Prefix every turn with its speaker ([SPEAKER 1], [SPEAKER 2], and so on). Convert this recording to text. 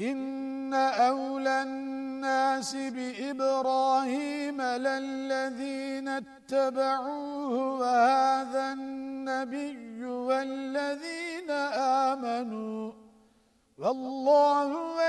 [SPEAKER 1] إن أولى الناس بإبراهيم للذين اتبعوه وهذا النبي والذين آمنوا والله